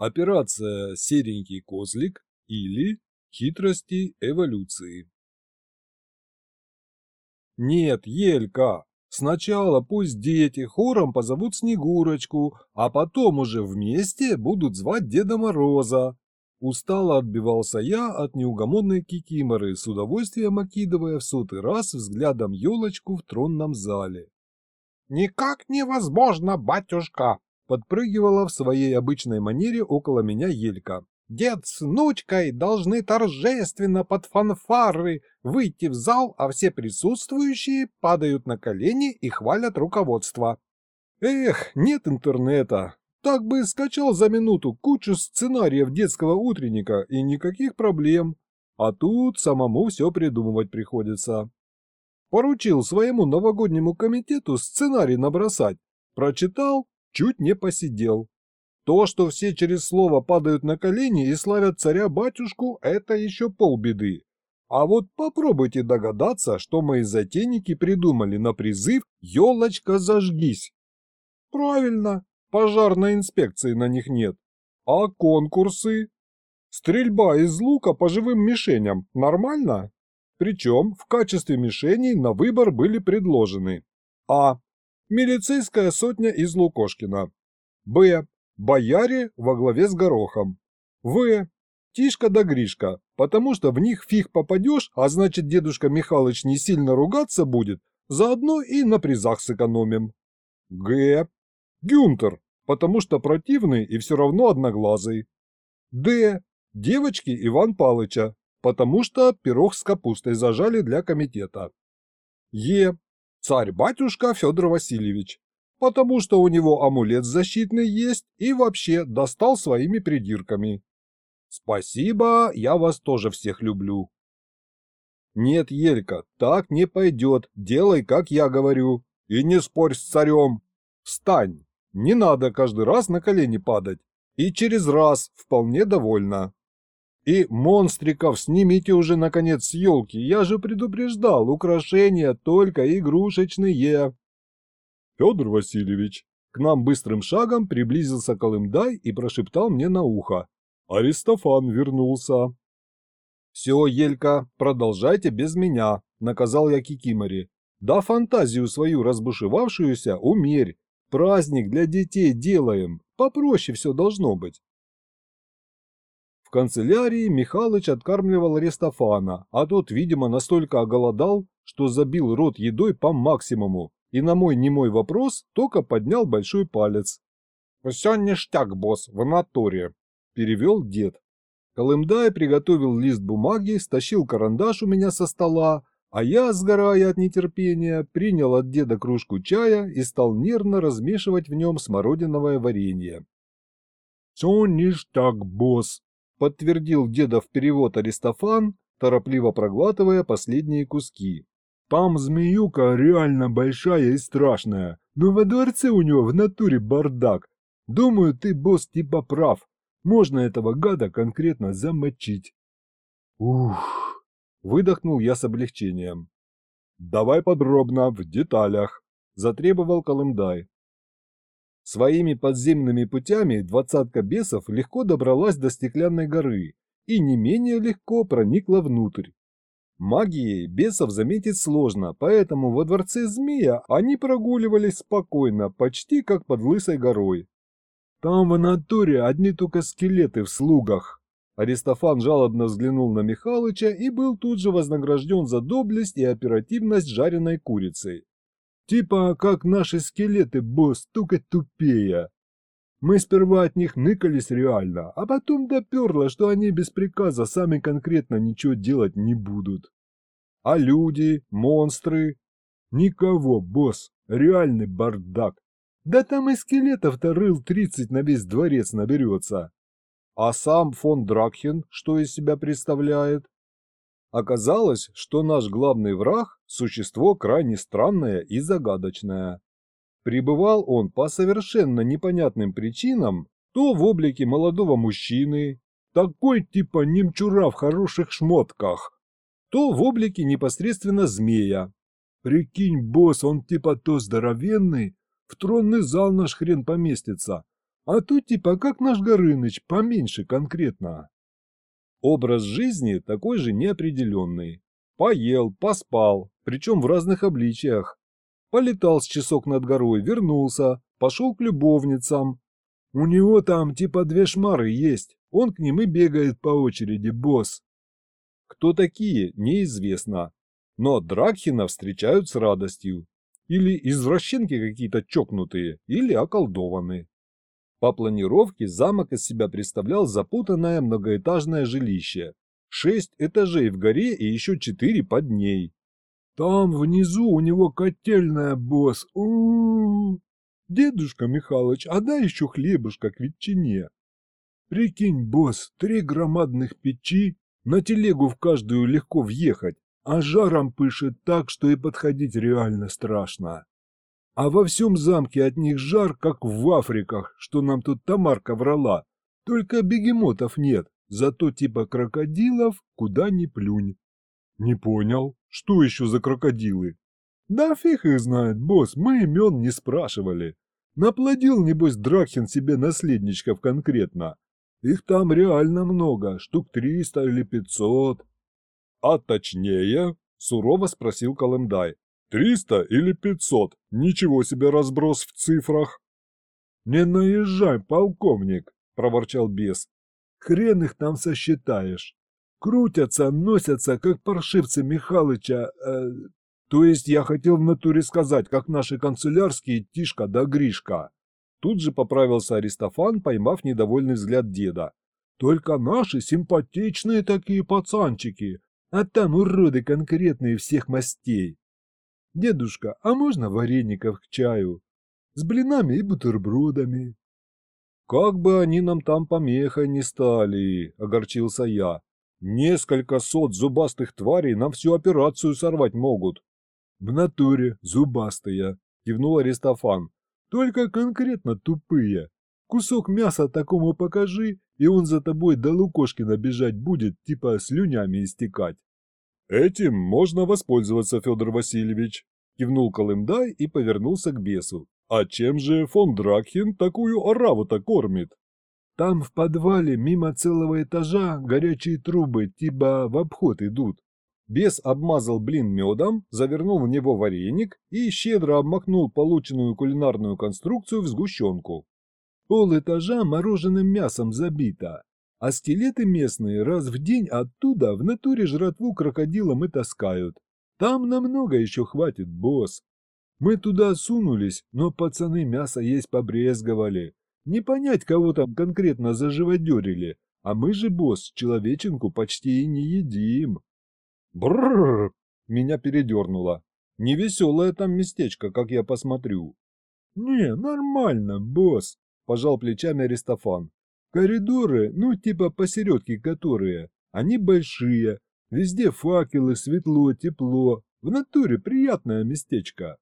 Операция «Серенький козлик» или «Хитрости эволюции». Нет, Елька, сначала пусть дети хором позовут Снегурочку, а потом уже вместе будут звать Деда Мороза. Устало отбивался я от неугомонной кикиморы, с удовольствием окидывая в сотый раз взглядом елочку в тронном зале. «Никак невозможно, батюшка!» Подпрыгивала в своей обычной манере около меня Елька. «Дед с внучкой должны торжественно под фанфары выйти в зал, а все присутствующие падают на колени и хвалят руководство». «Эх, нет интернета, так бы скачал за минуту кучу сценариев детского утренника и никаких проблем. А тут самому все придумывать приходится. Поручил своему новогоднему комитету сценарий набросать. Прочитал, чуть не посидел. То, что все через слово падают на колени и славят царя-батюшку, это еще полбеды. А вот попробуйте догадаться, что мои затейники придумали на призыв «Елочка, зажгись». Правильно, Пожарной инспекции на них нет. А конкурсы? Стрельба из лука по живым мишеням нормально? Причем в качестве мишеней на выбор были предложены А. Милицейская сотня из Лукошкина. Б. Бояре во главе с Горохом. В. Тишка да Гришка, потому что в них фиг попадешь, а значит дедушка Михалыч не сильно ругаться будет, заодно и на призах сэкономим. Г. Гюнтер, потому что противный и все равно одноглазый. Д. Девочки Иван Палыча, потому что пирог с капустой зажали для комитета. Е. Царь-батюшка Федор Васильевич, потому что у него амулет защитный есть и вообще достал своими придирками. Спасибо, я вас тоже всех люблю. Нет, Елька, так не пойдет, делай, как я говорю, и не спорь с царем. Встань. Не надо каждый раз на колени падать. И через раз вполне довольна. И монстриков снимите уже наконец с елки, я же предупреждал, украшения только игрушечные. Федор Васильевич, к нам быстрым шагом приблизился Колымдай и прошептал мне на ухо. Аристофан вернулся. «Все, Елька, продолжайте без меня», — наказал я Кикимори. «Да фантазию свою разбушевавшуюся умерь, Праздник для детей делаем, попроще все должно быть. В канцелярии Михалыч откармливал Аристофана, а тот, видимо, настолько оголодал, что забил рот едой по максимуму, и на мой немой вопрос только поднял большой палец. «Все ништяк, босс, в натуре», – перевел дед. Колымдай приготовил лист бумаги, стащил карандаш у меня со стола, а я, сгорая от нетерпения, принял от деда кружку чая и стал нервно размешивать в нем смородиновое варенье. «Все ништяк, босс», — подтвердил деда в перевод Аристофан, торопливо проглатывая последние куски. «Там змеюка реально большая и страшная, но во дворце у него в натуре бардак. Думаю, ты, босс, типа прав. Можно этого гада конкретно замочить». «Ух!» Выдохнул я с облегчением. «Давай подробно, в деталях», – затребовал Колымдай. Своими подземными путями двадцатка бесов легко добралась до стеклянной горы и не менее легко проникла внутрь. Магией бесов заметить сложно, поэтому во дворце змея они прогуливались спокойно, почти как под лысой горой. Там в натуре одни только скелеты в слугах, Аристофан жалобно взглянул на Михалыча и был тут же вознагражден за доблесть и оперативность жареной курицей. Типа как наши скелеты, босс, только тупее. Мы сперва от них ныкались реально, а потом доперло, что они без приказа сами конкретно ничего делать не будут. А люди, монстры? Никого, босс, реальный бардак. Да там и скелетов-то рыл тридцать на весь дворец наберется. А сам фон Дракхен что из себя представляет? Оказалось, что наш главный враг – существо крайне странное и загадочное. Прибывал он по совершенно непонятным причинам то в облике молодого мужчины, такой типа немчура в хороших шмотках, то в облике непосредственно змея. Прикинь, босс, он типа то здоровенный, в тронный зал наш хрен поместится, А тут типа как наш Горыныч, поменьше конкретно. Образ жизни такой же неопределенный. Поел, поспал, причем в разных обличиях. Полетал с часок над горой, вернулся, пошел к любовницам. У него там типа две шмары есть, он к ним и бегает по очереди, босс. Кто такие, неизвестно. Но Дракхина встречают с радостью. Или извращенки какие-то чокнутые, или околдованные. По планировке замок из себя представлял запутанное многоэтажное жилище. Шесть этажей в горе и еще четыре под ней. Там внизу у него котельная, босс. У, -у, -у. Дедушка Михалыч, а дай еще хлебушка к ветчине. Прикинь, босс, три громадных печи, на телегу в каждую легко въехать, а жаром пышет так, что и подходить реально страшно. А во всем замке от них жар, как в Африках, что нам тут Тамарка врала. Только бегемотов нет, зато типа крокодилов куда ни плюнь. Не понял, что еще за крокодилы? Да фиг их знает, босс, мы имен не спрашивали. Наплодил, небось, Драхин себе наследничков конкретно. Их там реально много, штук триста или пятьсот. А точнее, сурово спросил Колымдай. Триста или пятьсот? Ничего себе разброс в цифрах. Не наезжай, полковник, проворчал бес. Хрен их там сосчитаешь. Крутятся, носятся, как паршивцы Михалыча. Э, то есть я хотел в натуре сказать, как наши канцелярские Тишка да Гришка. Тут же поправился Аристофан, поймав недовольный взгляд деда. Только наши симпатичные такие пацанчики, а там уроды конкретные всех мастей. Дедушка, а можно вареников к чаю? С блинами и бутербродами. Как бы они нам там помехой не стали, огорчился я. Несколько сот зубастых тварей нам всю операцию сорвать могут. В натуре зубастые, кивнул Аристофан. Только конкретно тупые. Кусок мяса такому покажи, и он за тобой до Лукошкина бежать будет, типа слюнями истекать. «Этим можно воспользоваться, Федор Васильевич», – кивнул Колымдай и повернулся к бесу. «А чем же фон Дракхин такую ораву-то кормит?» «Там в подвале мимо целого этажа горячие трубы типа в обход идут». Бес обмазал блин медом, завернул в него вареник и щедро обмакнул полученную кулинарную конструкцию в сгущенку. Пол этажа мороженым мясом забито, а скелеты местные раз в день оттуда в натуре жратву крокодилам и таскают. Там намного еще хватит, босс. Мы туда сунулись, но пацаны мясо есть побрезговали. Не понять, кого там конкретно заживодерили, а мы же, босс, человеченку почти и не едим. Бррр! Меня передернуло. Невеселое там местечко, как я посмотрю. Не, нормально, босс, пожал плечами Аристофан. Коридоры, ну типа посередке которые, они большие, везде факелы, светло, тепло, в натуре приятное местечко.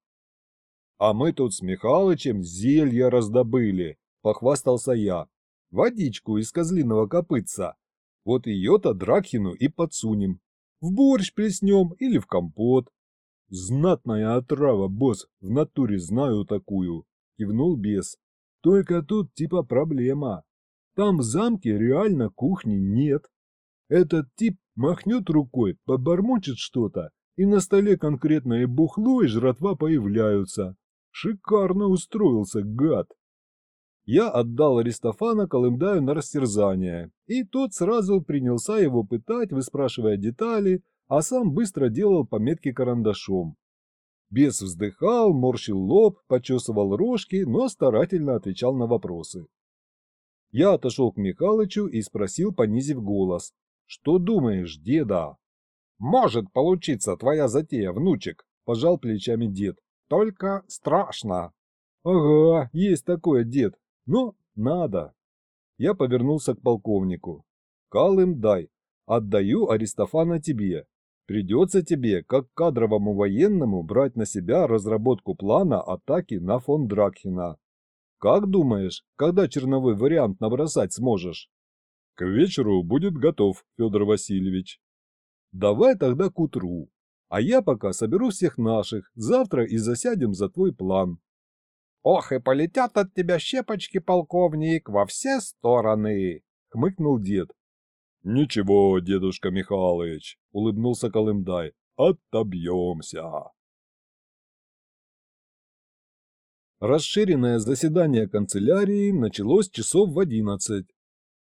А мы тут с Михалычем зелья раздобыли, похвастался я. Водичку из козлиного копытца. Вот ее-то Дракхину и подсунем. В борщ плеснем или в компот. Знатная отрава, босс, в натуре знаю такую, кивнул бес. Только тут типа проблема. Там в замке реально кухни нет. Этот тип махнет рукой, побормочет что-то, и на столе конкретное бухло и жратва появляются. Шикарно устроился гад. Я отдал Аристофана Колымдаю на растерзание, и тот сразу принялся его пытать, выспрашивая детали, а сам быстро делал пометки карандашом. Бес вздыхал, морщил лоб, почесывал рожки, но старательно отвечал на вопросы. Я отошел к Михалычу и спросил, понизив голос. «Что думаешь, деда?» «Может получиться твоя затея, внучек», – пожал плечами дед. «Только страшно». «Ага, есть такое, дед. Но надо». Я повернулся к полковнику. «Калым дай. Отдаю Аристофана тебе. Придется тебе, как кадровому военному, брать на себя разработку плана атаки на фон Дракхена. Как думаешь, когда черновой вариант набросать сможешь? К вечеру будет готов, Федор Васильевич. Давай тогда к утру. А я пока соберу всех наших, завтра и засядем за твой план. Ох, и полетят от тебя щепочки, полковник, во все стороны, хмыкнул дед. Ничего, дедушка Михалыч, улыбнулся Колымдай, отобьемся. Расширенное заседание канцелярии началось часов в одиннадцать.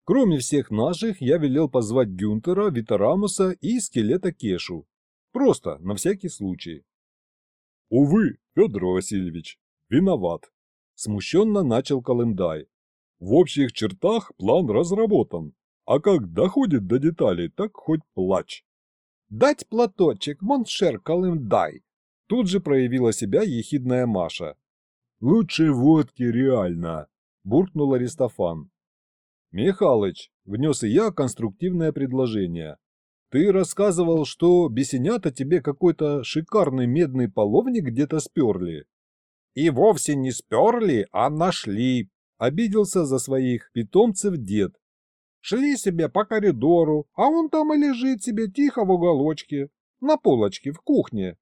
Кроме всех наших, я велел позвать Гюнтера, Витарамуса и скелета Кешу. Просто, на всякий случай. «Увы, Федор Васильевич, виноват», – смущенно начал Калымдай. «В общих чертах план разработан, а как доходит до деталей, так хоть плачь». «Дать платочек, mon cher Калымдай!» Тут же проявила себя ехидная Маша. «Лучше водки реально», – буркнул Аристофан. «Михалыч», – внес и я конструктивное предложение. «Ты рассказывал, что бесенята тебе какой-то шикарный медный половник где-то сперли». «И вовсе не сперли, а нашли», – обиделся за своих питомцев дед. «Шли себе по коридору, а он там и лежит себе тихо в уголочке, на полочке в кухне.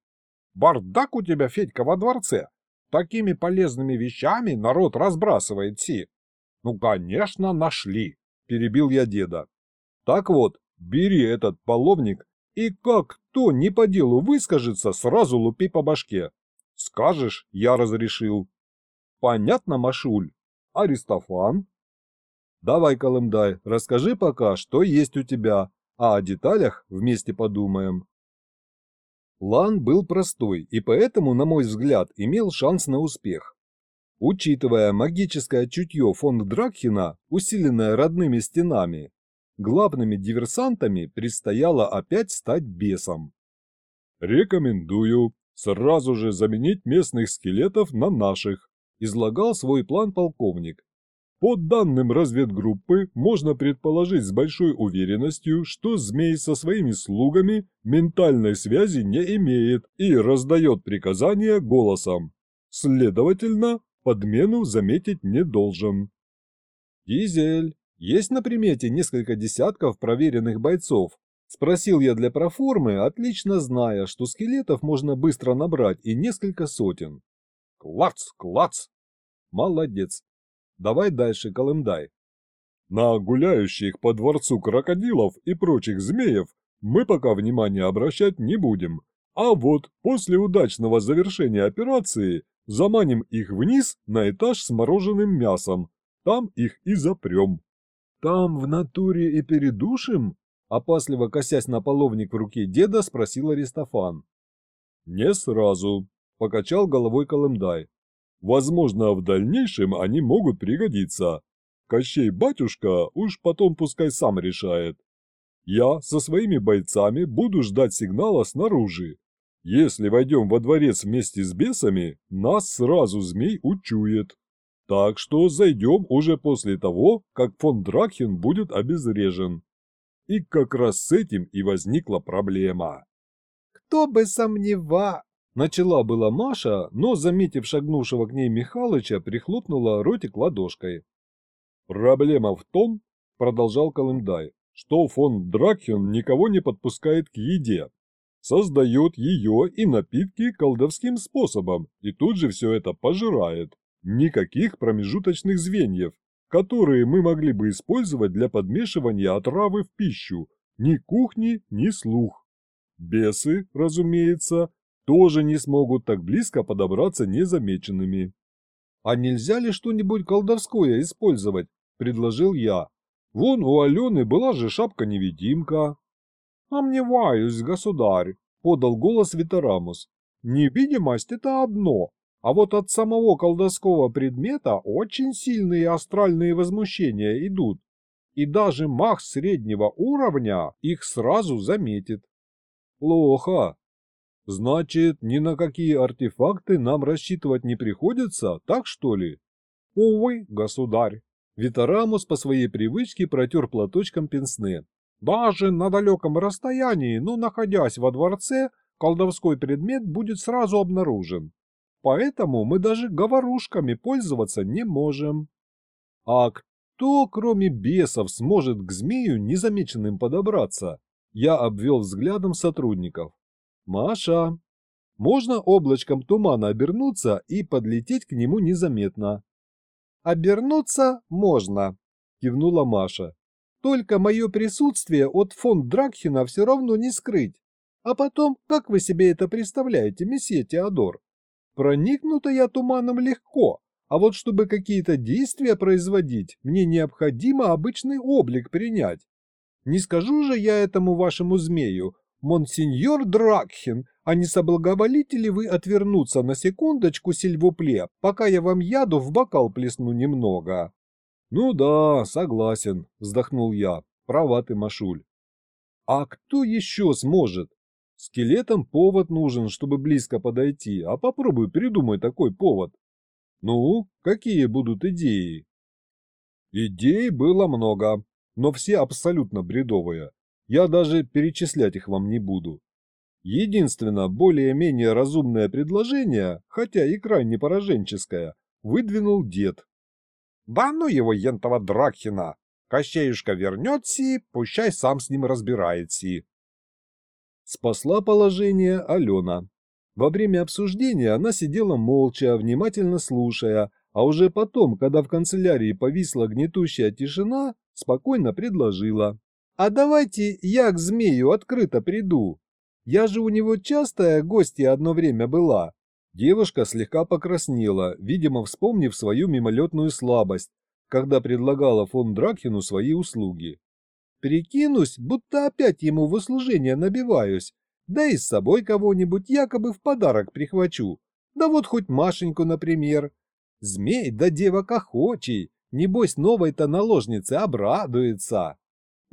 Бардак у тебя, Федька, во дворце. Такими полезными вещами народ разбрасывает си. Ну, конечно, нашли, перебил я деда. Так вот, бери этот половник и как кто не по делу выскажется, сразу лупи по башке. Скажешь, я разрешил. Понятно, Машуль? Аристофан? Давай, Колымдай, расскажи пока, что есть у тебя, а о деталях вместе подумаем. План был простой и поэтому, на мой взгляд, имел шанс на успех. Учитывая магическое чутье фон Дракхена, усиленное родными стенами, главными диверсантами предстояло опять стать бесом. «Рекомендую сразу же заменить местных скелетов на наших», излагал свой план полковник. По данным разведгруппы, можно предположить с большой уверенностью, что змей со своими слугами ментальной связи не имеет и раздает приказания голосом. Следовательно, подмену заметить не должен. «Дизель, есть на примете несколько десятков проверенных бойцов?» Спросил я для проформы, отлично зная, что скелетов можно быстро набрать и несколько сотен. «Клац, клац!» «Молодец, Давай дальше, Колымдай. На гуляющих по дворцу крокодилов и прочих змеев мы пока внимания обращать не будем. А вот после удачного завершения операции заманим их вниз на этаж с мороженым мясом. Там их и запрем. Там в натуре и передушим? Опасливо косясь на половник в руке деда, спросил Аристофан. Не сразу, покачал головой Колымдай. Возможно, в дальнейшем они могут пригодиться. Кощей батюшка уж потом пускай сам решает. Я со своими бойцами буду ждать сигнала снаружи. Если войдем во дворец вместе с бесами, нас сразу змей учует. Так что зайдем уже после того, как фон Дракхен будет обезврежен. И как раз с этим и возникла проблема. Кто бы сомневал... Начала была Маша, но, заметив шагнувшего к ней Михалыча, прихлопнула ротик ладошкой. «Проблема в том, — продолжал Колымдай, — что фон Дракхен никого не подпускает к еде. Создает ее и напитки колдовским способом, и тут же все это пожирает. Никаких промежуточных звеньев, которые мы могли бы использовать для подмешивания отравы в пищу. Ни кухни, ни слух. Бесы, разумеется, тоже не смогут так близко подобраться незамеченными. «А нельзя ли что-нибудь колдовское использовать?» – предложил я. «Вон у Алены была же шапка-невидимка». «Сомневаюсь, государь», – подал голос Витарамус. «Невидимость – это одно, а вот от самого колдовского предмета очень сильные астральные возмущения идут, и даже маг среднего уровня их сразу заметит». «Плохо», Значит, ни на какие артефакты нам рассчитывать не приходится, так что ли? Увы, государь. Витарамус по своей привычке протер платочком пенсне. Даже на далеком расстоянии, но находясь во дворце, колдовской предмет будет сразу обнаружен. Поэтому мы даже говорушками пользоваться не можем. А кто, кроме бесов, сможет к змею незамеченным подобраться? Я обвел взглядом сотрудников. «Маша!» Можно облачком тумана обернуться и подлететь к нему незаметно. «Обернуться можно», – кивнула Маша. «Только мое присутствие от фон Дракхена все равно не скрыть. А потом, как вы себе это представляете, месье Теодор? Проникнуто я туманом легко, а вот чтобы какие-то действия производить, мне необходимо обычный облик принять. Не скажу же я этому вашему змею, монсеньор Дракхен, а не соблаговолите ли вы отвернуться на секундочку, сильвупле, пока я вам яду в бокал плесну немного?» «Ну да, согласен», – вздохнул я. «Права ты, Машуль». «А кто еще сможет? Скелетам повод нужен, чтобы близко подойти, а попробуй придумай такой повод. Ну, какие будут идеи?» Идей было много, но все абсолютно бредовые. Я даже перечислять их вам не буду. Единственно, более-менее разумное предложение, хотя и крайне пораженческое, выдвинул дед. «Да ну его, ентова Дракхина! Кощеюшка вернется, пущай сам с ним разбирается!» Спасла положение Алена. Во время обсуждения она сидела молча, внимательно слушая, а уже потом, когда в канцелярии повисла гнетущая тишина, спокойно предложила. «А давайте я к змею открыто приду. Я же у него частая гостья одно время была». Девушка слегка покраснела, видимо, вспомнив свою мимолетную слабость, когда предлагала фон Дракхену свои услуги. «Прикинусь, будто опять ему в услужение набиваюсь, да и с собой кого-нибудь якобы в подарок прихвачу. Да вот хоть Машеньку, например. Змей да девок охочий, небось новой-то наложнице обрадуется».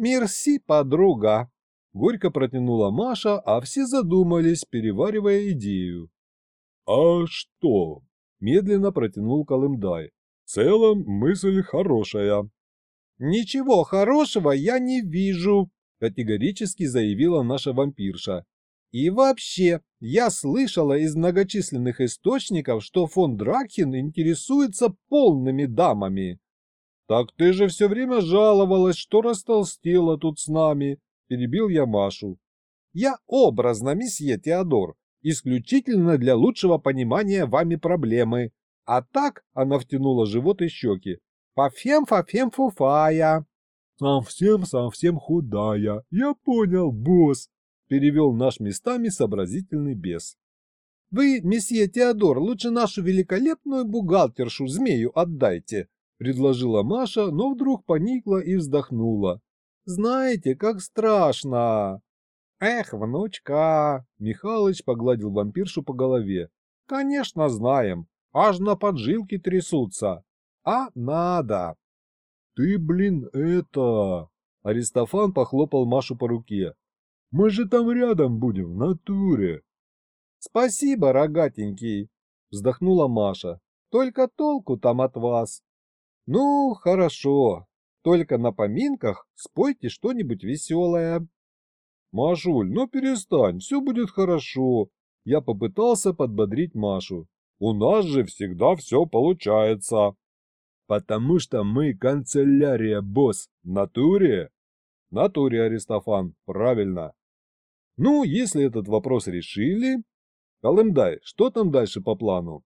«Мерси, подруга!» Горько протянула Маша, а все задумались, переваривая идею. «А что?» – медленно протянул Колымдай. «В целом мысль хорошая». «Ничего хорошего я не вижу», – категорически заявила наша вампирша. «И вообще, я слышала из многочисленных источников, что фон Дракхен интересуется полными дамами». «Так ты же все время жаловалась, что растолстела тут с нами», – перебил я Машу. «Я образно, месье Теодор, исключительно для лучшего понимания вами проблемы. А так она втянула живот и щеки. Фафем-фафем-фуфая». «Совсем-совсем худая, я понял, босс», – перевел наш местами сообразительный бес. «Вы, месье Теодор, лучше нашу великолепную бухгалтершу змею отдайте», предложила Маша, но вдруг поникла и вздохнула. «Знаете, как страшно!» «Эх, внучка!» — Михалыч погладил вампиршу по голове. «Конечно знаем, аж на поджилки трясутся. А надо!» «Ты, блин, это...» Аристофан похлопал Машу по руке. «Мы же там рядом будем, в натуре!» «Спасибо, рогатенький!» — вздохнула Маша. «Только толку там от вас!» «Ну, хорошо. Только на поминках спойте что-нибудь веселое». «Машуль, ну перестань, все будет хорошо». Я попытался подбодрить Машу. «У нас же всегда все получается». «Потому что мы канцелярия, босс, в натуре?» «В натуре, Аристофан, правильно». «Ну, если этот вопрос решили...» «Колымдай, что там дальше по плану?»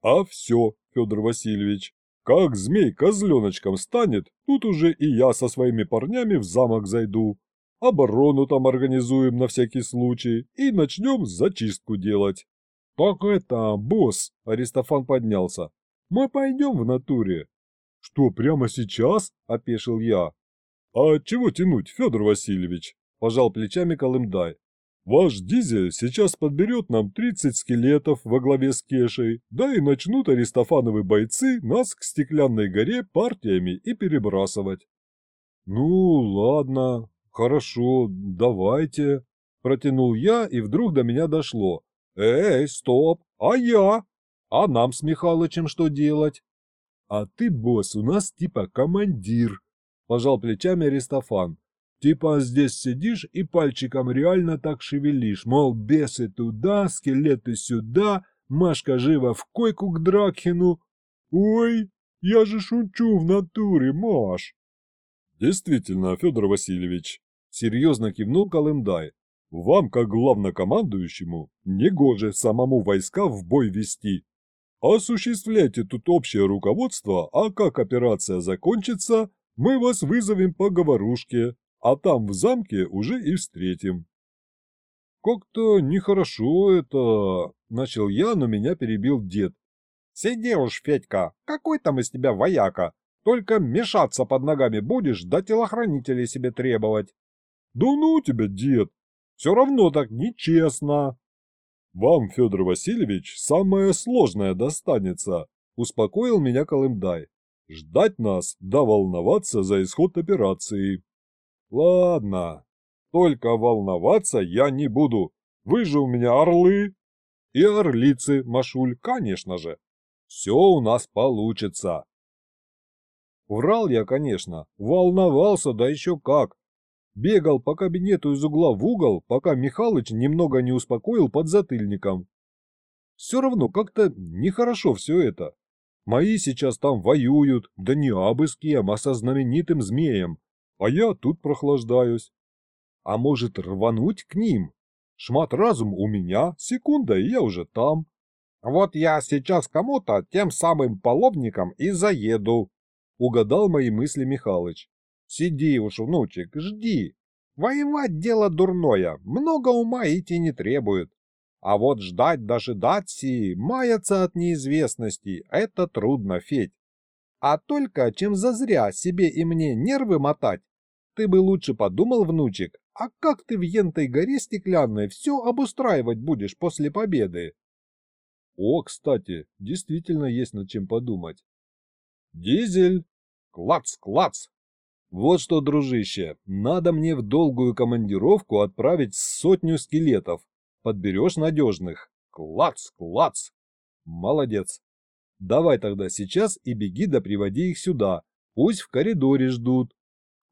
«А все, Федор Васильевич. Как змей козленочком станет, тут уже и я со своими парнями в замок зайду. Оборону там организуем на всякий случай и начнем зачистку делать. Так это, босс, Аристофан поднялся. Мы пойдем в натуре. Что, прямо сейчас? Опешил я. А чего тянуть, Федор Васильевич? Пожал плечами Колымдай. Ваш дизель сейчас подберет нам 30 скелетов во главе с Кешей, да и начнут аристофановы бойцы нас к стеклянной горе партиями и перебрасывать. Ну, ладно, хорошо, давайте, протянул я, и вдруг до меня дошло. Эй, стоп, а я? А нам с Михалычем что делать? А ты, босс, у нас типа командир, пожал плечами Аристофан. Типа здесь сидишь и пальчиком реально так шевелишь, мол, бесы туда, скелеты сюда, Машка живо в койку к Дракхину. Ой, я же шучу в натуре, Маш. Действительно, Федор Васильевич, серьезно кивнул Колымдай. Вам, как главнокомандующему, негоже самому войска в бой вести. Осуществляйте тут общее руководство, а как операция закончится, мы вас вызовем по говорушке, а там в замке уже и встретим. Как-то нехорошо это, начал я, но меня перебил дед. Сиди уж, Федька, какой там из тебя вояка? Только мешаться под ногами будешь, да телохранителей себе требовать. Да ну тебя, дед, все равно так нечестно. Вам, Федор Васильевич, самое сложное достанется, успокоил меня Колымдай. Ждать нас, да волноваться за исход операции. Ладно, только волноваться я не буду. Вы же у меня орлы. И орлицы, Машуль, конечно же. Все у нас получится. Врал я, конечно, волновался, да еще как. Бегал по кабинету из угла в угол, пока Михалыч немного не успокоил под затыльником. Все равно как-то нехорошо все это. Мои сейчас там воюют, да не абы с кем, а со знаменитым змеем, а я тут прохлаждаюсь. А может рвануть к ним? Шмат разум у меня, секунда, и я уже там. Вот я сейчас кому-то тем самым половником и заеду, угадал мои мысли Михалыч. Сиди уж, внучек, жди. Воевать дело дурное, много ума идти не требует. А вот ждать дожидаться, маяться от неизвестности, это трудно, Федь. А только чем зазря себе и мне нервы мотать, ты бы лучше подумал, внучек, а как ты в Ентой горе стеклянной все обустраивать будешь после победы? О, кстати, действительно есть над чем подумать. Дизель! Клац, клац! Вот что, дружище, надо мне в долгую командировку отправить сотню скелетов. Подберешь надежных. Клац, клац. Молодец. Давай тогда сейчас и беги да приводи их сюда. Пусть в коридоре ждут.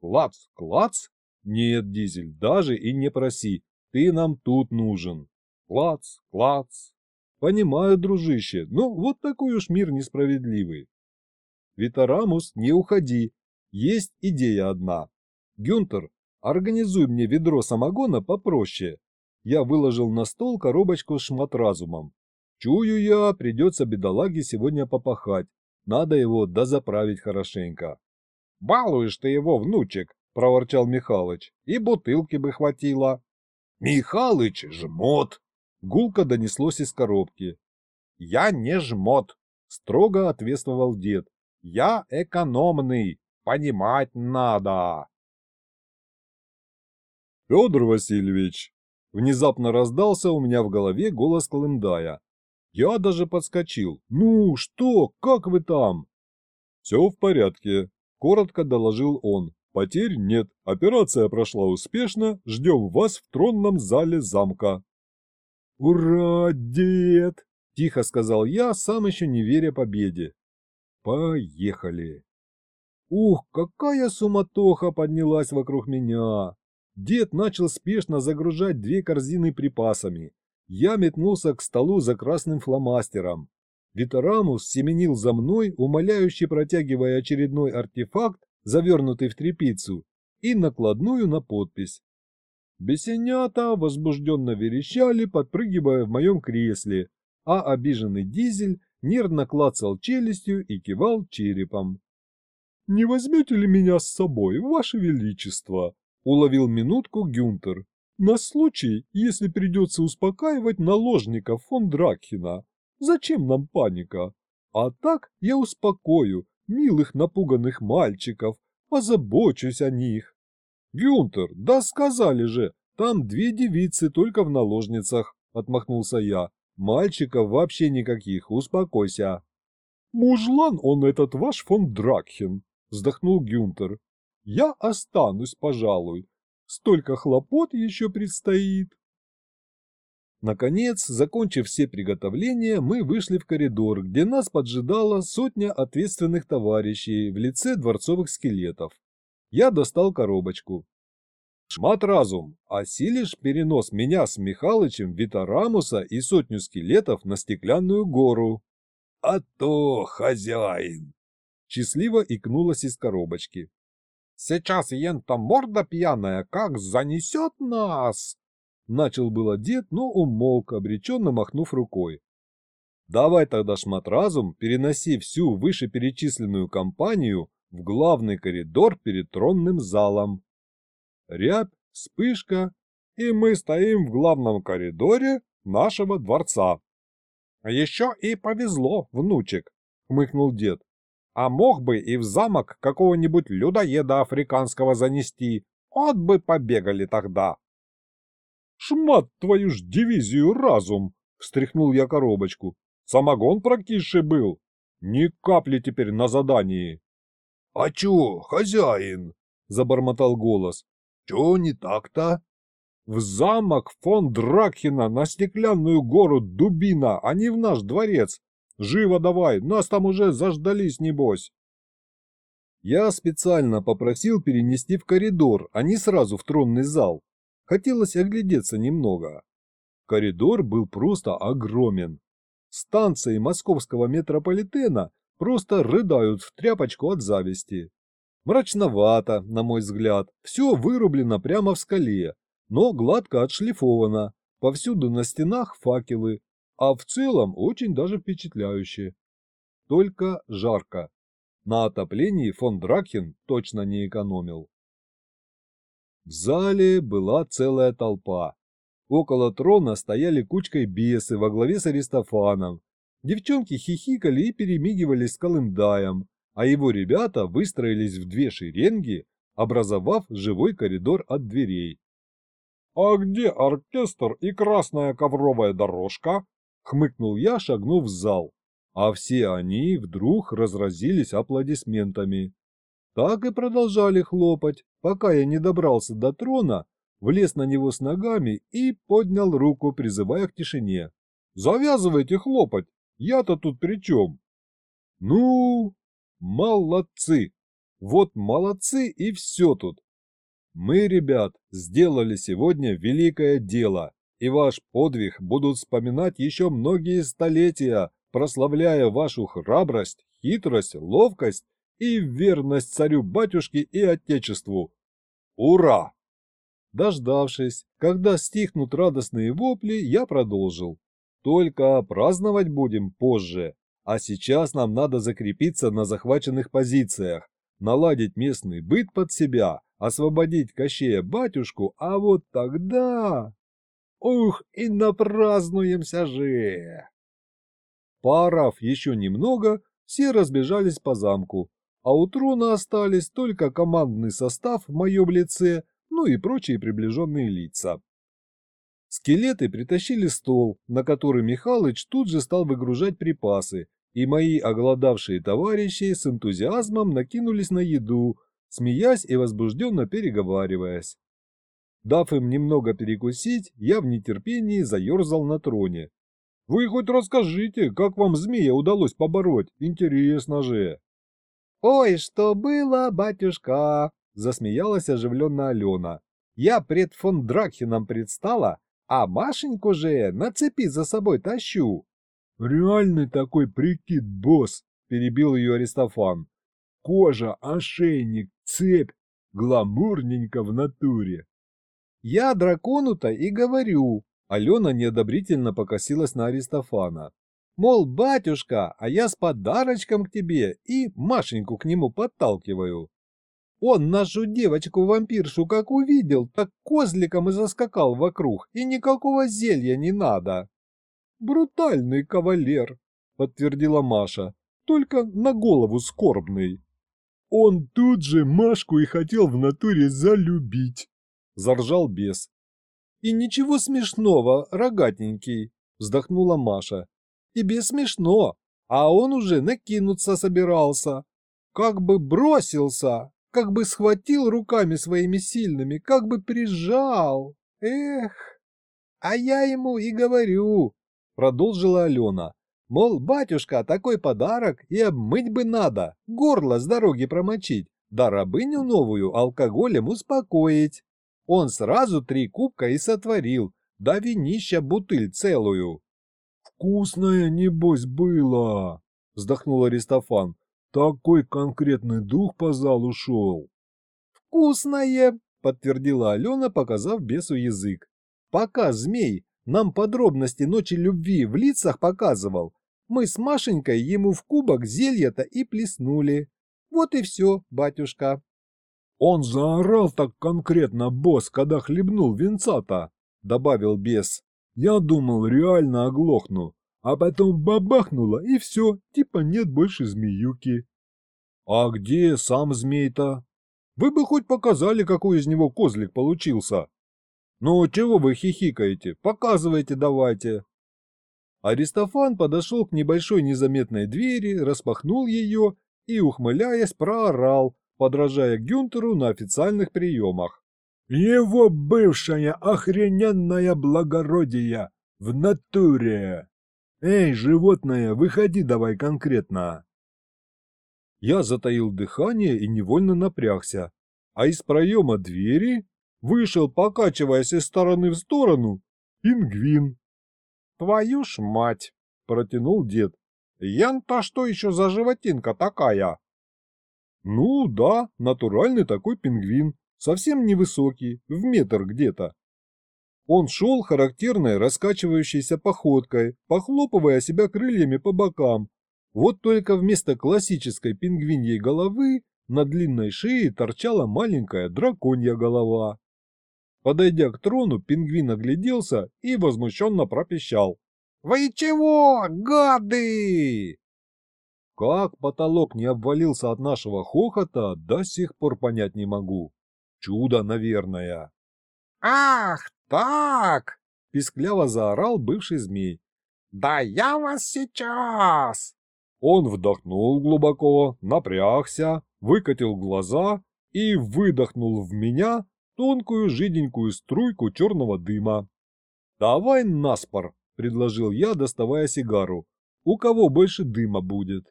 Клац, клац. Нет, Дизель, даже и не проси. Ты нам тут нужен. Клац, клац. Понимаю, дружище, но вот такой уж мир несправедливый. Витарамус, не уходи, есть идея одна. Гюнтер, организуй мне ведро самогона попроще. Я выложил на стол коробочку с шматразумом. Чую я, придется бедолаге сегодня попахать. Надо его дозаправить хорошенько. «Балуешь ты его, внучек!» – проворчал Михалыч. «И бутылки бы хватило». «Михалыч, жмот!» – гулко донеслось из коробки. «Я не жмот!» – строго ответствовал дед. «Я экономный!» Понимать надо. Федор Васильевич, внезапно раздался у меня в голове голос Колымдая. Я даже подскочил. Ну, что, как вы там? Все в порядке, коротко доложил он. Потерь нет, операция прошла успешно, ждем вас в тронном зале замка. Ура, дед! Тихо сказал я, сам еще не веря победе. Поехали. Ух, какая суматоха поднялась вокруг меня! Дед начал спешно загружать две корзины припасами. Я метнулся к столу за красным фломастером. Витарамус семенил за мной, умоляюще протягивая очередной артефакт, завернутый в тряпицу, и накладную на подпись. Бесенята возбужденно верещали, подпрыгивая в моем кресле, а обиженный дизель нервно клацал челюстью и кивал черепом. «Не возьмете ли меня с собой, ваше величество?» – уловил минутку Гюнтер. «На случай, если придется успокаивать наложника фон Дракхена. Зачем нам паника? А так я успокою милых напуганных мальчиков, позабочусь о них». «Гюнтер, да сказали же, там две девицы только в наложницах», – отмахнулся я. «Мальчиков вообще никаких, успокойся». «Мужлан он этот ваш фон Дракхен», вздохнул Гюнтер. Я останусь, пожалуй. Столько хлопот еще предстоит. Наконец, закончив все приготовления, мы вышли в коридор, где нас поджидала сотня ответственных товарищей в лице дворцовых скелетов. Я достал коробочку. Шмат разум, осилишь перенос меня с Михалычем, Витарамуса и сотню скелетов на стеклянную гору? А то, хозяин! счастливо икнулась из коробочки. «Сейчас ента морда пьяная как занесет нас!» Начал было дед, но умолк, обреченно махнув рукой. Давай тогда, шматразум, переноси всю вышеперечисленную компанию в главный коридор перед тронным залом. Рябь, вспышка, и мы стоим в главном коридоре нашего дворца. — Еще и повезло, внучек, — хмыкнул дед. — А мог бы и в замок какого-нибудь людоеда африканского занести, от бы побегали тогда. — Шмат твою ж дивизию разум, — встряхнул я коробочку. Самогон прокисший был. Ни капли теперь на задании. — А чё, хозяин? — забормотал голос. — Чё не так-то? — В замок фон Дракхина на стеклянную гору Дубина, а не в наш дворец. Живо давай, нас там уже заждались, небось. Я специально попросил перенести в коридор, а не сразу в тронный зал. Хотелось оглядеться немного. Коридор был просто огромен. Станции московского метрополитена просто рыдают в тряпочку от зависти. Мрачновато, на мой взгляд, все вырублено прямо в скале, но гладко отшлифовано, повсюду на стенах факелы, а в целом очень даже впечатляюще. Только жарко. На отоплении фон Дракхен точно не экономил. В зале была целая толпа. Около трона стояли кучкой бесы во главе с Аристофаном, Девчонки хихикали и перемигивались с Колымдаем, а его ребята выстроились в две шеренги, образовав живой коридор от дверей. «А где оркестр и красная ковровая дорожка?» — хмыкнул я, шагнув в зал. А все они вдруг разразились аплодисментами. Так и продолжали хлопать, пока я не добрался до трона, влез на него с ногами и поднял руку, призывая к тишине. «Завязывайте хлопать! Я-то тут при чем? Ну, молодцы. Вот молодцы и все тут. Мы, ребят, сделали сегодня великое дело, и ваш подвиг будут вспоминать еще многие столетия, прославляя вашу храбрость, хитрость, ловкость и верность царю-батюшке и отечеству. Ура! Дождавшись, когда стихнут радостные вопли, я продолжил. Только праздновать будем позже, а сейчас нам надо закрепиться на захваченных позициях, наладить местный быт под себя, освободить Кощея батюшку, а вот тогда... Ух, и напразднуемся же! Поорав еще немного, все разбежались по замку, а у трона остались только командный состав в моем лице, ну и прочие приближенные лица. Скелеты притащили стол, на который Михалыч тут же стал выгружать припасы, и мои оголодавшие товарищи с энтузиазмом накинулись на еду, смеясь и возбужденно переговариваясь. Дав им немного перекусить, я в нетерпении заерзал на троне. «Вы хоть расскажите, как вам змея удалось побороть? Интересно же!» «Ой, что было, батюшка!» – засмеялась оживленно Алена. «Я пред фон Дракхеном предстала, а Машеньку же на цепи за собой тащу. Реальный такой прикид, босс, перебил ее Аристофан. Кожа, ошейник, цепь, гламурненько в натуре. Я дракону-то и говорю. Алена неодобрительно покосилась на Аристофана. Мол, батюшка, а я с подарочком к тебе и Машеньку к нему подталкиваю. Он нашу девочку-вампиршу как увидел, так козликом и заскакал вокруг, и никакого зелья не надо. Брутальный кавалер, подтвердила Маша, только на голову скорбный. Он тут же Машку и хотел в натуре залюбить, заржал бес. И ничего смешного, рогатенький, вздохнула Маша. Тебе смешно, а он уже накинуться собирался. Как бы бросился, как бы схватил руками своими сильными, как бы прижал. Эх! А я ему и говорю, продолжила Алена, мол, батюшка, такой подарок и обмыть бы надо, горло с дороги промочить, да рабыню новую алкоголем успокоить. Он сразу три кубка и сотворил, да винища бутыль целую. «Вкусное, небось, было!» — вздохнул Аристофан. Такой конкретный дух по залу шел. «Вкусное!» — подтвердила Алена, показав бесу язык. Пока змей нам подробности ночи любви в лицах показывал, мы с Машенькой ему в кубок зелья-то и плеснули. Вот и все, батюшка. Он заорал так конкретно, босс, когда хлебнул венца-то, добавил бес. Я думал, реально оглохну, а потом бабахнуло и все, типа нет больше змеюки. А где сам змей-то? Вы бы хоть показали, какой из него козлик получился. Ну, чего вы хихикаете? Показывайте давайте. Аристофан подошел к небольшой незаметной двери, распахнул ее и, ухмыляясь, проорал, подражая Гюнтеру на официальных приемах. «Его бывшая охрененная благородие! В натуре! Эй, животное, выходи давай конкретно!» Я затаил дыхание и невольно напрягся, а из проема двери вышел, покачиваясь из стороны в сторону, пингвин. «Твою ж мать!» – протянул дед. «Ян-то что еще за животинка такая?» Ну да, натуральный такой пингвин, совсем невысокий, в метр где-то. Он шел характерной раскачивающейся походкой, похлопывая себя крыльями по бокам. Вот только вместо классической пингвиньей головы на длинной шее торчала маленькая драконья голова. Подойдя к трону, пингвин огляделся и возмущенно пропищал. «Вы чего, гады?» Как потолок не обвалился от нашего хохота, до сих пор понять не могу. Чудо, наверное. «Ах, так!» — пискляво заорал бывший змей. «Да я вас сейчас!» Он вдохнул глубоко, напрягся, выкатил глаза и выдохнул в меня тонкую жиденькую струйку черного дыма. «Давай наспор», — предложил я, доставая сигару. «У кого больше дыма будет?»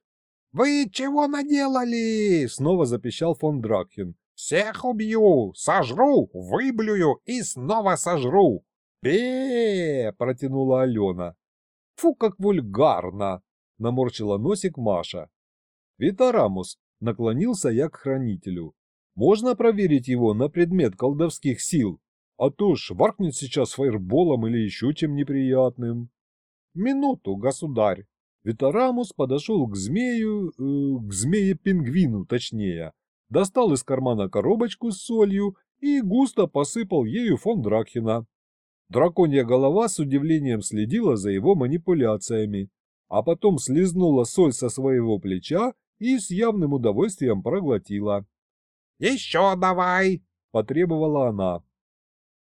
«Вы чего наделали?» — снова запищал фон Дракхен. «Всех убью, сожру, выблюю и снова сожру!» «Бе!» — протянула Алена. «Фу, как вульгарно!» — наморщила носик Маша. «Витарамус!» — наклонился я к хранителю. «Можно проверить его на предмет колдовских сил? А то шваркнет сейчас фаерболом или еще чем неприятным». «Минуту, государь!» Витарамус подошел к змею, э, к змее-пингвину точнее, достал из кармана коробочку с солью и густо посыпал ею фон Дракхена. Драконья голова с удивлением следила за его манипуляциями, а потом слезнула соль со своего плеча и с явным удовольствием проглотила. «Еще давай!» – потребовала она.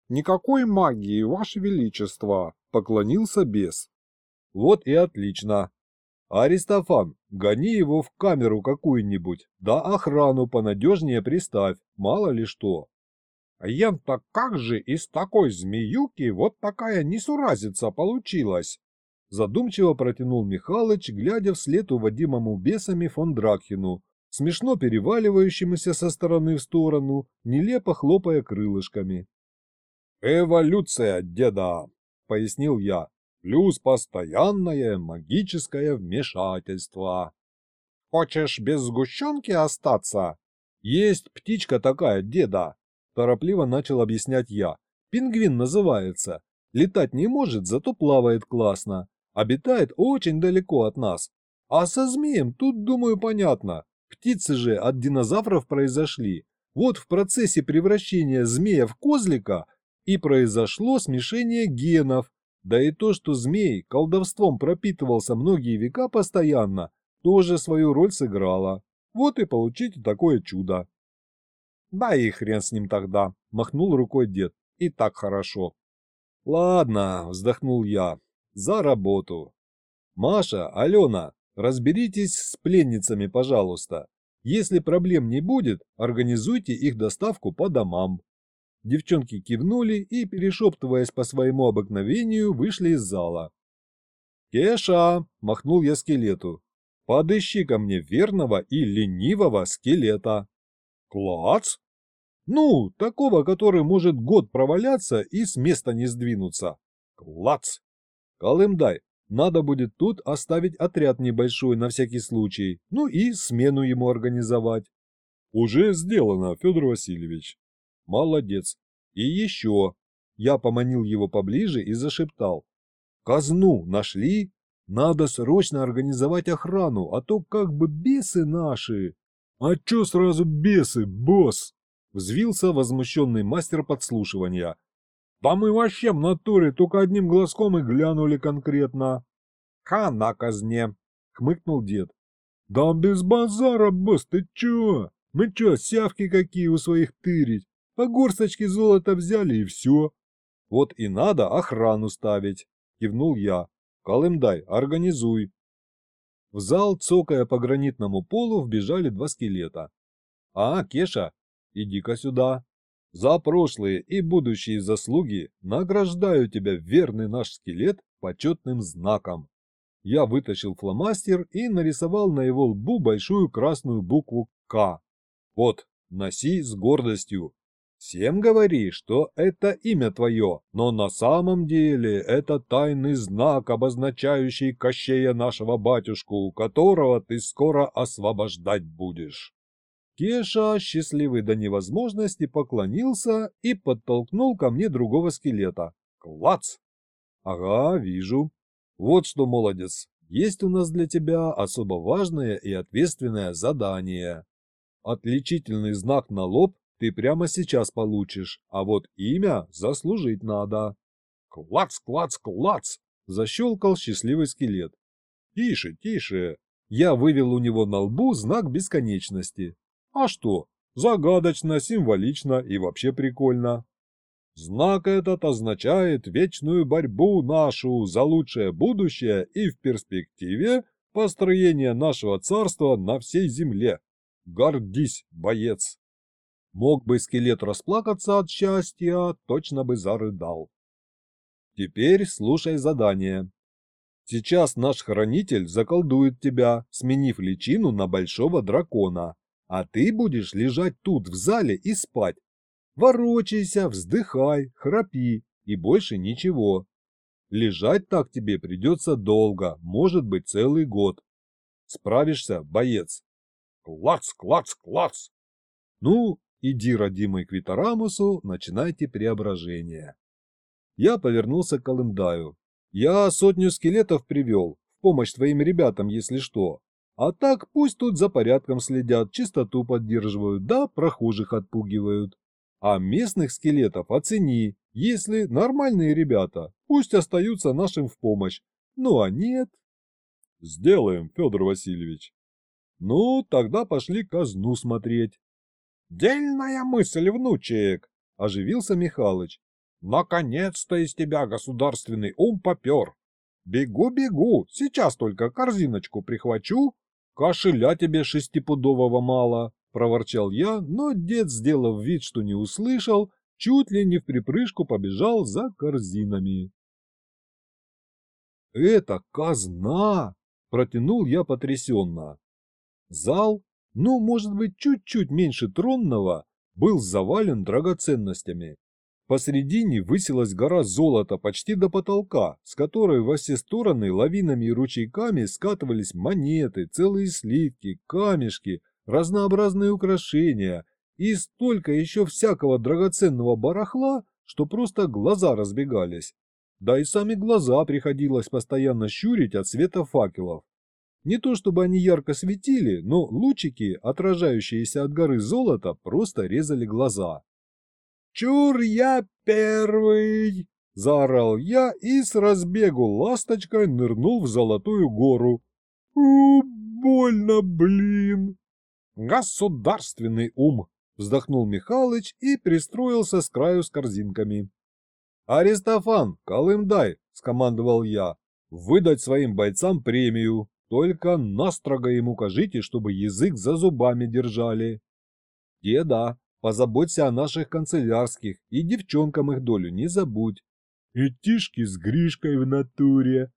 «Никакой магии, Ваше Величество!» – поклонился бес. «Вот и отлично!» «Аристофан, гони его в камеру какую-нибудь, да охрану понадежнее приставь, мало ли что». «Ян-то как же из такой змеюки вот такая несуразица получилась?» Задумчиво протянул Михалыч, глядя вслед уводимому бесами фон Дракхину, смешно переваливающемуся со стороны в сторону, нелепо хлопая крылышками. «Эволюция, деда!» — пояснил я плюс постоянное магическое вмешательство. Хочешь без сгущенки остаться? Есть птичка такая, деда, торопливо начал объяснять я. Пингвин называется. Летать не может, зато плавает классно. Обитает очень далеко от нас. А со змеем тут, думаю, понятно. Птицы же от динозавров произошли. Вот в процессе превращения змея в козлика и произошло смешение генов, да и то, что змей колдовством пропитывался многие века постоянно, тоже свою роль сыграло. Вот и получите такое чудо. Да и хрен с ним тогда, махнул рукой дед. И так хорошо. Ладно, вздохнул я. За работу. Маша, Алена, разберитесь с пленницами, пожалуйста. Если проблем не будет, организуйте их доставку по домам. Девчонки кивнули и, перешептываясь по своему обыкновению, вышли из зала. «Кеша!» – махнул я скелету. «Подыщи ко мне верного и ленивого скелета». «Клац?» «Ну, такого, который может год проваляться и с места не сдвинуться». «Клац!» «Колымдай, надо будет тут оставить отряд небольшой на всякий случай, ну и смену ему организовать». «Уже сделано, Федор Васильевич». Молодец. И еще. Я поманил его поближе и зашептал. «Казну нашли? Надо срочно организовать охрану, а то как бы бесы наши!» «А чё сразу бесы, босс?» Взвился возмущенный мастер подслушивания. «Да мы вообще в натуре только одним глазком и глянули конкретно». «Хана казне!» — хмыкнул дед. «Да без базара, босс, ты чё? Мы чё, сявки какие у своих тырить? По горсточке золота взяли и все. Вот и надо охрану ставить, кивнул я. Колымдай, организуй. В зал, цокая по гранитному полу, вбежали два скелета. А, Кеша, иди-ка сюда. За прошлые и будущие заслуги награждаю тебя, верный наш скелет, почетным знаком. Я вытащил фломастер и нарисовал на его лбу большую красную букву «К». Вот, носи с гордостью. Всем говори, что это имя твое, но на самом деле это тайный знак, обозначающий Кощея нашего батюшку, которого ты скоро освобождать будешь. Кеша, счастливый до невозможности, поклонился и подтолкнул ко мне другого скелета. Клац! Ага, вижу. Вот что, молодец, есть у нас для тебя особо важное и ответственное задание. Отличительный знак на лоб ты прямо сейчас получишь, а вот имя заслужить надо. Клац, клац, клац! Защелкал счастливый скелет. Тише, тише. Я вывел у него на лбу знак бесконечности. А что? Загадочно, символично и вообще прикольно. Знак этот означает вечную борьбу нашу за лучшее будущее и в перспективе построение нашего царства на всей земле. Гордись, боец! Мог бы скелет расплакаться от счастья, точно бы зарыдал. Теперь слушай задание. Сейчас наш хранитель заколдует тебя, сменив личину на большого дракона, а ты будешь лежать тут в зале и спать. Ворочайся, вздыхай, храпи и больше ничего. Лежать так тебе придется долго, может быть целый год. Справишься, боец? Клац, клац, клац! Ну, Иди, родимый к Витарамусу, начинайте преображение. Я повернулся к Колымдаю. Я сотню скелетов привел, в помощь твоим ребятам, если что. А так пусть тут за порядком следят, чистоту поддерживают, да прохожих отпугивают. А местных скелетов оцени, если нормальные ребята, пусть остаются нашим в помощь. Ну а нет... Сделаем, Федор Васильевич. Ну, тогда пошли казну смотреть. «Дельная мысль, внучек!» – оживился Михалыч. «Наконец-то из тебя государственный ум попер! Бегу-бегу, сейчас только корзиночку прихвачу, кошеля тебе шестипудового мало!» – проворчал я, но дед, сделав вид, что не услышал, чуть ли не в припрыжку побежал за корзинами. «Это казна!» – протянул я потрясенно. Зал ну, может быть, чуть-чуть меньше тронного, был завален драгоценностями. Посредине высилась гора золота почти до потолка, с которой во все стороны лавинами и ручейками скатывались монеты, целые слитки, камешки, разнообразные украшения и столько еще всякого драгоценного барахла, что просто глаза разбегались. Да и сами глаза приходилось постоянно щурить от света факелов. Не то чтобы они ярко светили, но лучики, отражающиеся от горы золота, просто резали глаза. «Чур я первый!» – заорал я и с разбегу ласточкой нырнул в золотую гору. «У, больно, блин!» «Государственный ум!» – вздохнул Михалыч и пристроился с краю с корзинками. «Аристофан, Колымдай!» – скомандовал я. «Выдать своим бойцам премию, только настрого ему укажите, чтобы язык за зубами держали. Деда, позаботься о наших канцелярских и девчонкам их долю не забудь. И тишки с Гришкой в натуре.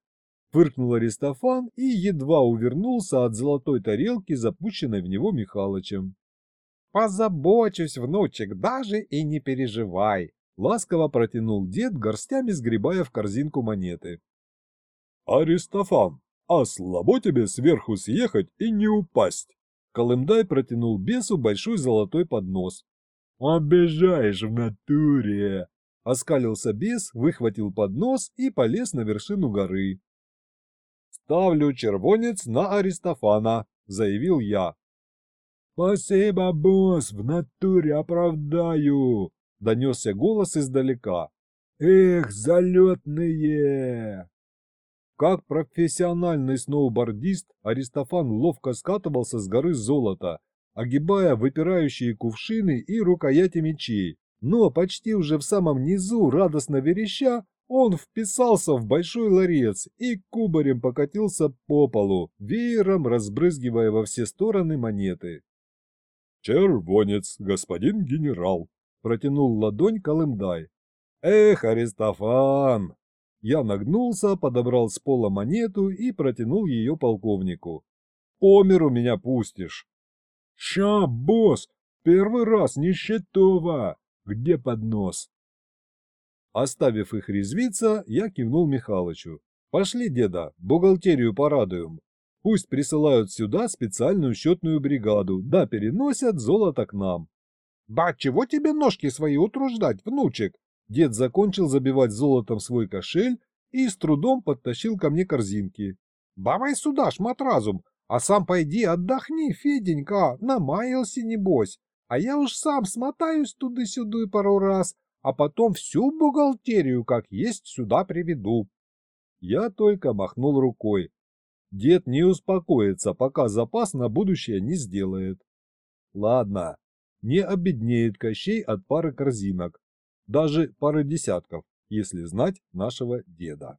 Фыркнул Аристофан и едва увернулся от золотой тарелки, запущенной в него Михалычем. «Позабочусь, внучек, даже и не переживай!» Ласково протянул дед, горстями сгребая в корзинку монеты. «Аристофан, а слабо тебе сверху съехать и не упасть. Колымдай протянул бесу большой золотой поднос. «Обижаешь в натуре!» Оскалился бес, выхватил поднос и полез на вершину горы. «Ставлю червонец на Аристофана», — заявил я. «Спасибо, босс, в натуре оправдаю», — донесся голос издалека. «Эх, залетные!» Как профессиональный сноубордист, Аристофан ловко скатывался с горы золота, огибая выпирающие кувшины и рукояти мечей, но почти уже в самом низу, радостно вереща, он вписался в большой ларец и кубарем покатился по полу, веером разбрызгивая во все стороны монеты. «Червонец, господин генерал!» – протянул ладонь Колымдай. «Эх, Аристофан!» Я нагнулся, подобрал с пола монету и протянул ее полковнику. «По миру меня пустишь!» «Ща, босс! Первый раз нищетова! Где поднос?» Оставив их резвиться, я кивнул Михалычу. «Пошли, деда, бухгалтерию порадуем. Пусть присылают сюда специальную счетную бригаду, да переносят золото к нам». «Да чего тебе ножки свои утруждать, внучек?» Дед закончил забивать золотом свой кошель и с трудом подтащил ко мне корзинки. «Давай сюда, шматразум, а сам пойди отдохни, Феденька, намаялся небось. А я уж сам смотаюсь туда-сюда пару раз, а потом всю бухгалтерию как есть сюда приведу. Я только махнул рукой. Дед не успокоится, пока запас на будущее не сделает. Ладно, не обеднеет Кощей от пары корзинок, даже пары десятков, если знать нашего деда.